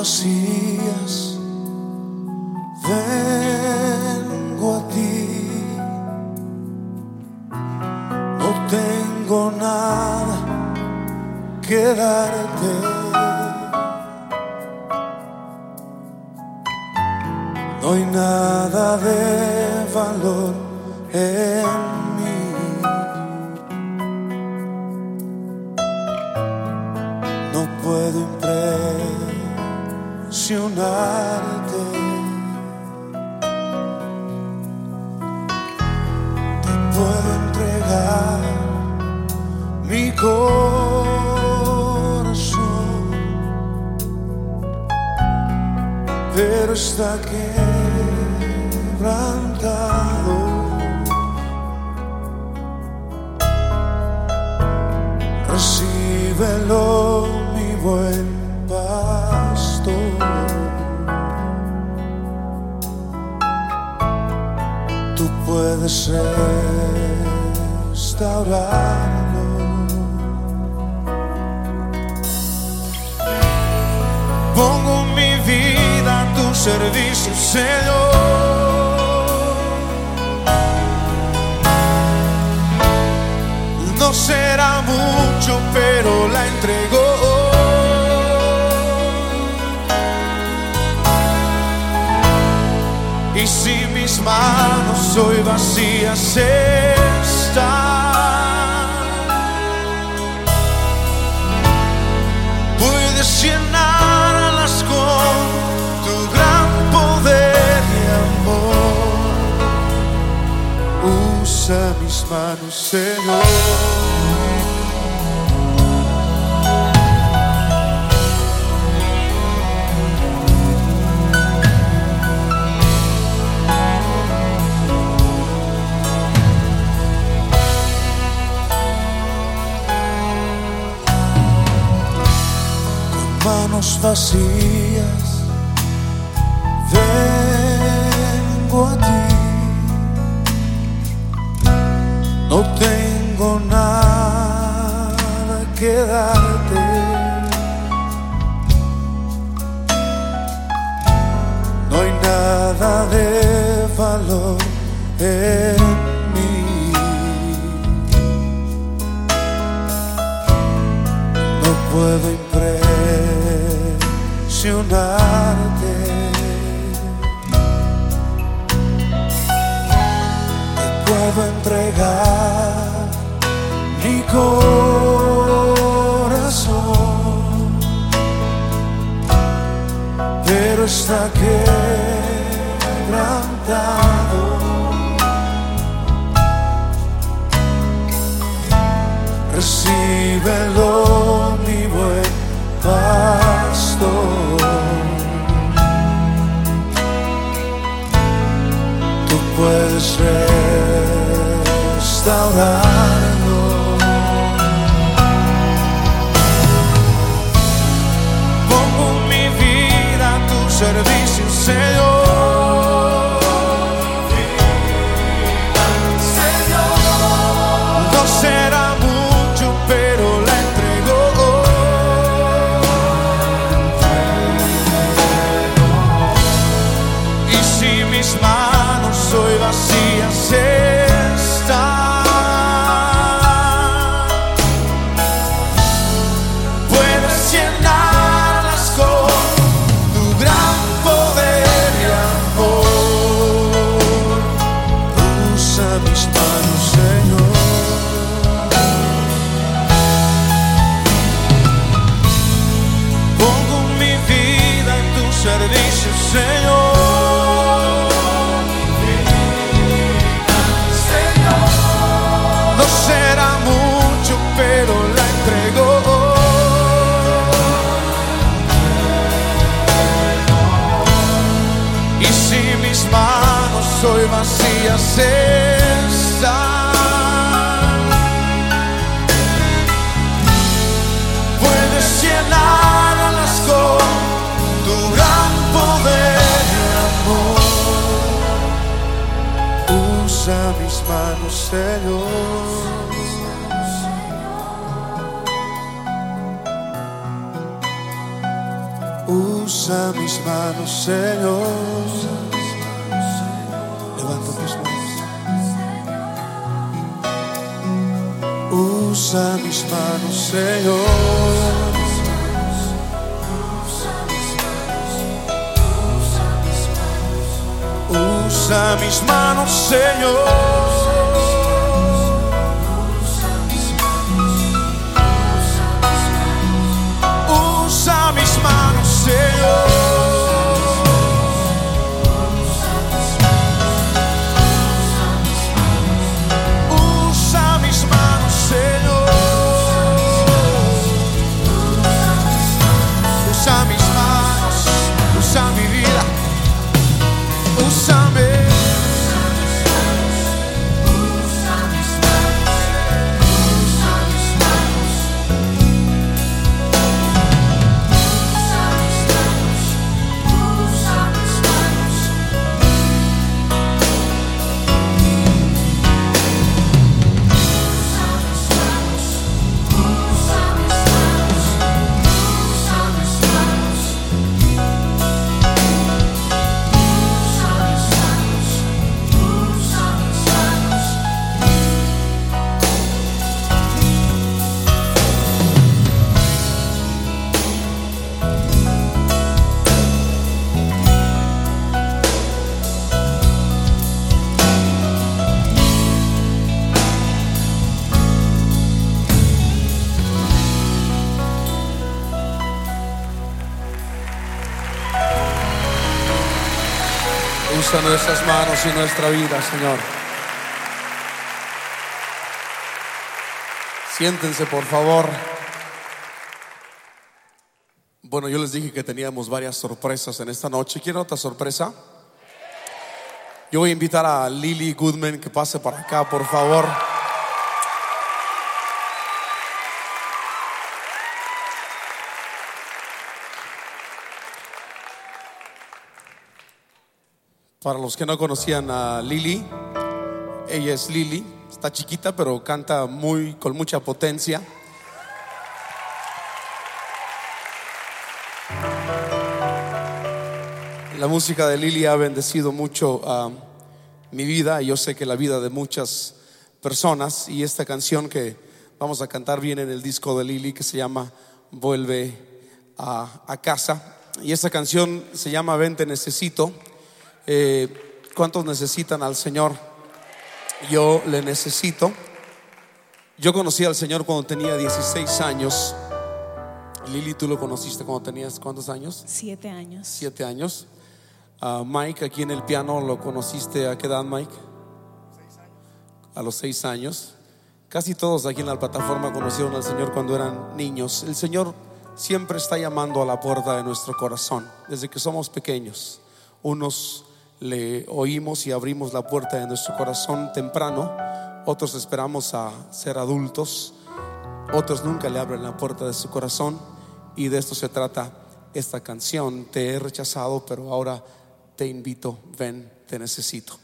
vacías vengo a ti. No tengo nada que darte. No hay nada de valor en mí. Impresionarte. Te puedo entregar mi corazón, pero está quebrantado. Recíbelo, mi buen restaurarlo. Pongo mi vida a tu servicio, Señor. No será mucho, pero la entregó. Y si mis manos hoy vacías están, puedes llenarlas con tu gran poder y amor. Usa mis manos, Señor. Manos vacías vengo a ti. No tengo nada que darte. No hay nada de valor en mí. No puedo Te puedo entregar mi corazón, pero está quebrantado. Recíbelo, mi buen pastor. Puedes restaurarlo. Pongo vida a tu Señor. Señor. Usa mis manos, Señor. Levanta tus manos. Usa mis manos, Señor. Usa mis manos, Señor. Nuestras manos y nuestra vida, Señor. Siéntense, por favor. Bueno, yo les dije que teníamos varias sorpresas en esta noche. ¿Quieren otra sorpresa? Yo voy a invitar a Lily Goodman que pase para acá, por favor. Para los que no conocían a Lily, ella es Lily, está chiquita pero canta muy con mucha potencia. La música de Lily ha bendecido mucho mi vida y yo sé que la vida de muchas personas y esta canción que vamos a cantar viene en el disco de Lily que se llama Vuelve a, a casa y esta canción se llama Ven te necesito. Eh, ¿Cuántos necesitan al Señor? Yo le necesito. Yo conocí al Señor cuando tenía 16 años. Lili, tú lo conociste cuando tenías cuántos años? Siete años. Siete años. Ah, Mike, aquí en el piano, ¿lo conociste a qué edad, Mike? A los seis años. Casi todos aquí en la plataforma conocieron al Señor cuando eran niños. El Señor siempre está llamando a la puerta de nuestro corazón, desde que somos pequeños. Unos le oímos y abrimos la puerta de nuestro corazón temprano, otros esperamos a ser adultos, otros nunca le abren la puerta de su corazón y de esto se trata esta canción. Te he rechazado, pero ahora te invito, ven, te necesito.